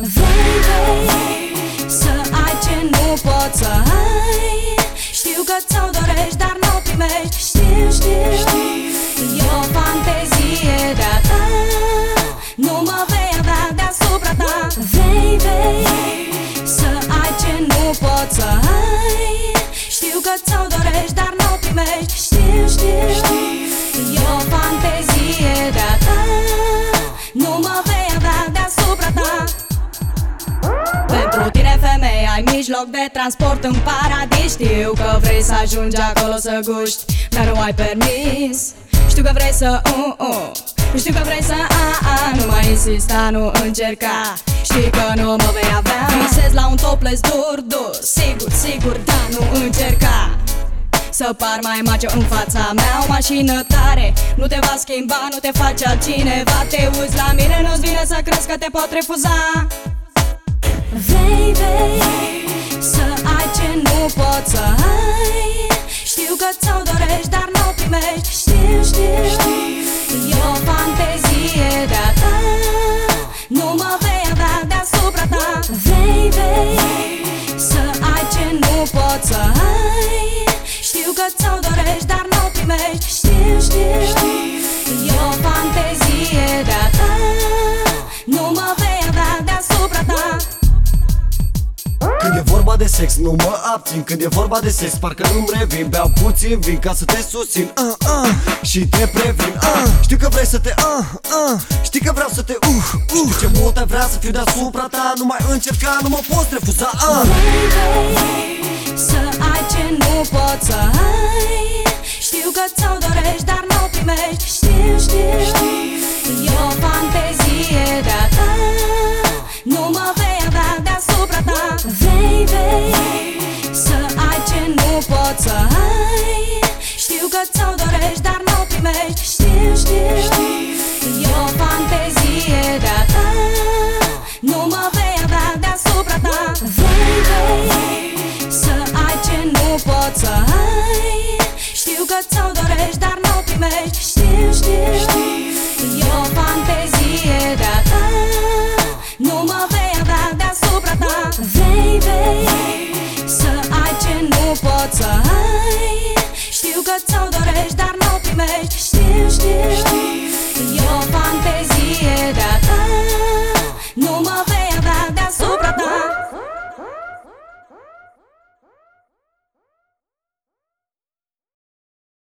Vei, să ai ce nu poți să ai Știu că ți-o dorești, dar nu primești Știu, știu, știu E o fantezie de-a ta Nu mă vei avea deasupra ta Vei, vei, să ai ce nu poți să ai Știu că ți-o dorești, dar nu primești. Ai mijloc de transport în paradis. Știu că vrei să ajungi acolo să guști Dar nu ai permis. Știu că vrei să uh, uh. Știu că vrei să a, a Nu mai insista, nu încerca. Știi că nu mă vei avea. Visez la un topless dur, dur. Sigur, sigur, da, nu încerca. Să par mai macio în fața mea O mașină tare. Nu te va schimba, nu te face altcineva. Te uiți la mine, nu-ți vine să crezi că te pot refuza Vrei, vrei Să ai ce nu poți să ai. Știu că ți-o dorești, dar nu o primești. Știu, știu E o fantezie de-a ta. Nu mă vei avea deasupra ta. Vrei, vrei Să ai ce nu poți să ai. Știu că ți-o dorești, dar nu de sex, nu mă abțin Când e vorba de sex, parcă nu-mi revin Beau puțin vin ca să te susțin uh, uh, Și te previn uh, Știu că vrei să te uh, uh, Știi că vreau să te uh, uh Știu ce mult ai vrea să fiu deasupra ta Nu mai încerca, nu mă poți refuza uh. Vrei, să ai ce nu poți să ai Știu că ți-o dorești, dar nu o primești Știu, știu E Știu că ți-o dorești, dar nu o primești. Știu, știu E o fantezie de-a ta. Nu mă vei avea deasupra ta. Vrei, vrei Să ai ce nu poți să ai. Știu că ți-o dorești, dar nu o primești. Știu, știu E o fantezie de-a ta. Nu mă vei avea deasupra ta. Vrei, vrei Să ai ce nu poți să ai